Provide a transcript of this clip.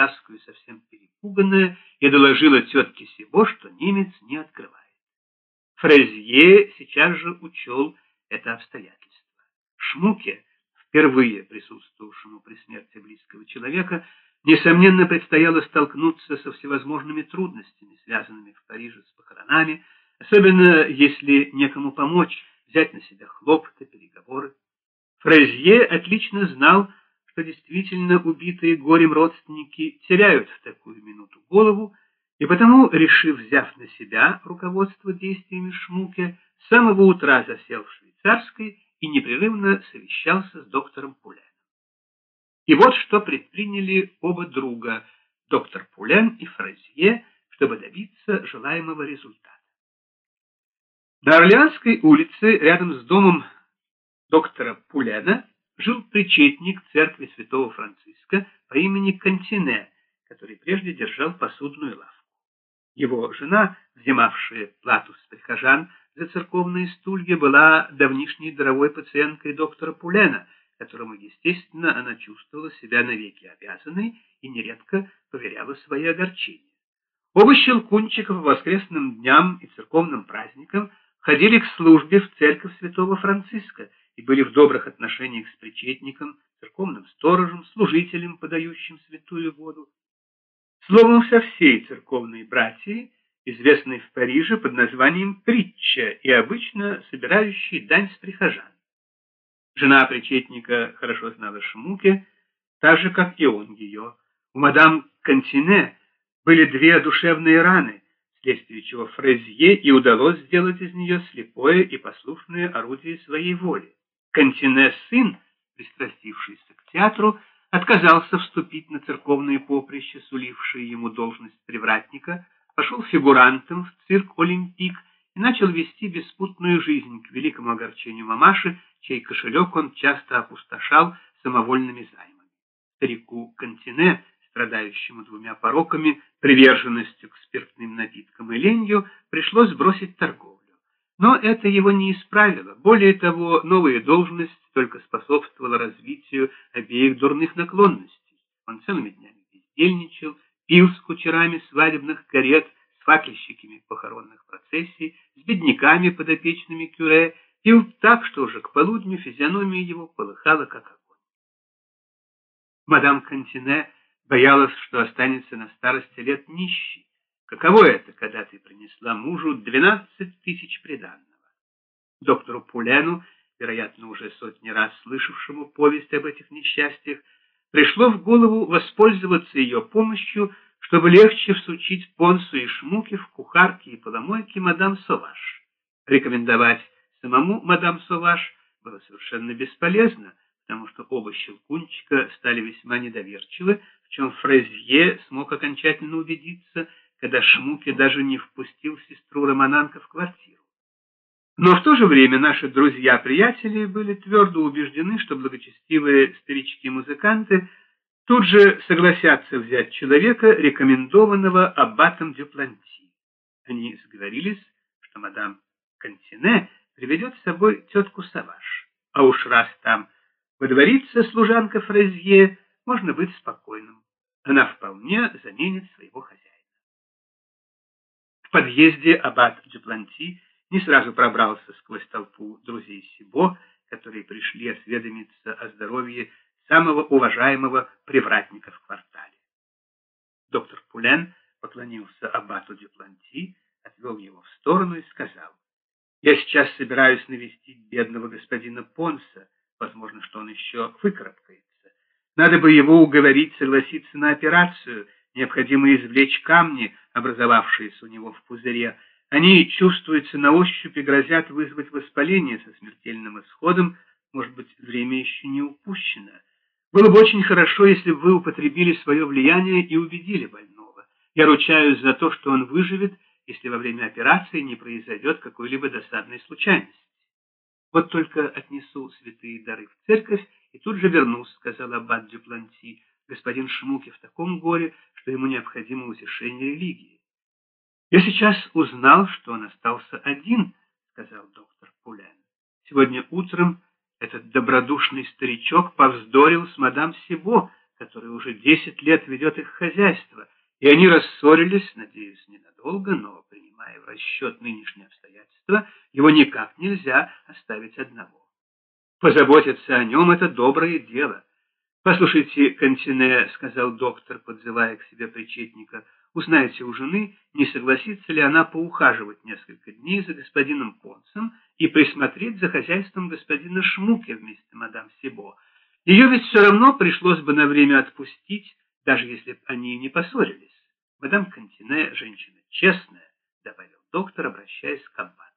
швейцарскую совсем перепуганная и доложила тетке Сибо, что немец не открывает. Фрезье сейчас же учел это обстоятельство. Шмуке, впервые присутствовавшему при смерти близкого человека, несомненно предстояло столкнуться со всевозможными трудностями, связанными в Париже с похоронами, особенно если некому помочь, взять на себя хлопоты, переговоры. Фрезье отлично знал, что действительно убитые горем родственники теряют в такую минуту голову, и потому, решив, взяв на себя руководство действиями Шмуке, с самого утра засел в швейцарской и непрерывно совещался с доктором Пуленом. И вот что предприняли оба друга, доктор Пулен и Фразье, чтобы добиться желаемого результата. На Орлеанской улице, рядом с домом доктора Пулена, жил причетник церкви святого Франциска по имени Кантине, который прежде держал посудную лавку. Его жена, взимавшая плату с прихожан за церковные стулья, была давнишней даровой пациенткой доктора Пулена, которому, естественно, она чувствовала себя навеки обязанной и нередко поверяла свои огорчения. Оба Щелкунчика по воскресным дням и церковным праздникам ходили к службе в церковь святого Франциска и были в добрых отношениях с причетником, церковным сторожем, служителем, подающим святую воду. Словом, со всей церковной братьей, известной в Париже под названием притча и обычно собирающей дань с прихожан. Жена причетника хорошо знала Шмуке, так же, как и он ее. У мадам Кантине были две душевные раны, вследствие чего Фрезье и удалось сделать из нее слепое и послушное орудие своей воли. Кантине сын, пристрастившийся к театру, отказался вступить на церковное поприще, сулившее ему должность привратника, пошел фигурантом в цирк «Олимпик» и начал вести беспутную жизнь к великому огорчению мамаши, чей кошелек он часто опустошал самовольными займами. Старику Кантине, страдающему двумя пороками, приверженностью к спиртным напиткам и ленью, пришлось бросить торговлю. Но это его не исправило. Более того, новая должность только способствовала развитию обеих дурных наклонностей. Он целыми днями бездельничал, пил с кучерами свадебных карет, с факельщиками похоронных процессий, с бедняками подопечными кюре, пил так, что уже к полудню физиономия его полыхала, как огонь. Мадам Кантине боялась, что останется на старости лет нищей. Каково это, когда ты принесла мужу двенадцать тысяч приданного? Доктору Пулену, вероятно, уже сотни раз слышавшему повесть об этих несчастьях, пришло в голову воспользоваться ее помощью, чтобы легче всучить Понсу и Шмуке в кухарке и поломойке мадам Соваш. Рекомендовать самому мадам Соваш было совершенно бесполезно, потому что оба щелкунчика стали весьма недоверчивы, чем Фрезье смог окончательно убедиться – когда Шмуке даже не впустил сестру Романанка в квартиру. Но в то же время наши друзья-приятели были твердо убеждены, что благочестивые старички-музыканты тут же согласятся взять человека, рекомендованного аббатом Дюпланти. Они сговорились, что мадам Кантине приведет с собой тетку Саваш, а уж раз там водворится служанка Фрезье, можно быть спокойным. Она вполне заменит своего хозяина. В подъезде аббат Дюпланти не сразу пробрался сквозь толпу друзей Сибо, которые пришли осведомиться о здоровье самого уважаемого привратника в квартале. Доктор Пулен поклонился аббату Дюпланти, отвел его в сторону и сказал, «Я сейчас собираюсь навестить бедного господина Понса, возможно, что он еще выкарабкается. Надо бы его уговорить согласиться на операцию — Необходимо извлечь камни, образовавшиеся у него в пузыре. Они чувствуются на ощупь и грозят вызвать воспаление со смертельным исходом. Может быть, время еще не упущено. Было бы очень хорошо, если бы вы употребили свое влияние и убедили больного. Я ручаюсь за то, что он выживет, если во время операции не произойдет какой-либо досадной случайности. Вот только отнесу святые дары в церковь и тут же вернусь, сказал аббат Дюпланти. Господин Шмуке в таком горе, что ему необходимо утешение религии. «Я сейчас узнал, что он остался один», — сказал доктор Пулян. «Сегодня утром этот добродушный старичок повздорил с мадам Сибо, который уже десять лет ведет их хозяйство, и они рассорились, надеюсь, ненадолго, но, принимая в расчет нынешние обстоятельства, его никак нельзя оставить одного. Позаботиться о нем — это доброе дело. «Послушайте, Контине», — сказал доктор, подзывая к себе причетника, — «узнайте у жены, не согласится ли она поухаживать несколько дней за господином Понсом и присмотреть за хозяйством господина Шмуке вместе с мадам Сибо. Ее ведь все равно пришлось бы на время отпустить, даже если бы они не поссорились. Мадам Контине женщина честная», — добавил доктор, обращаясь к Аббату.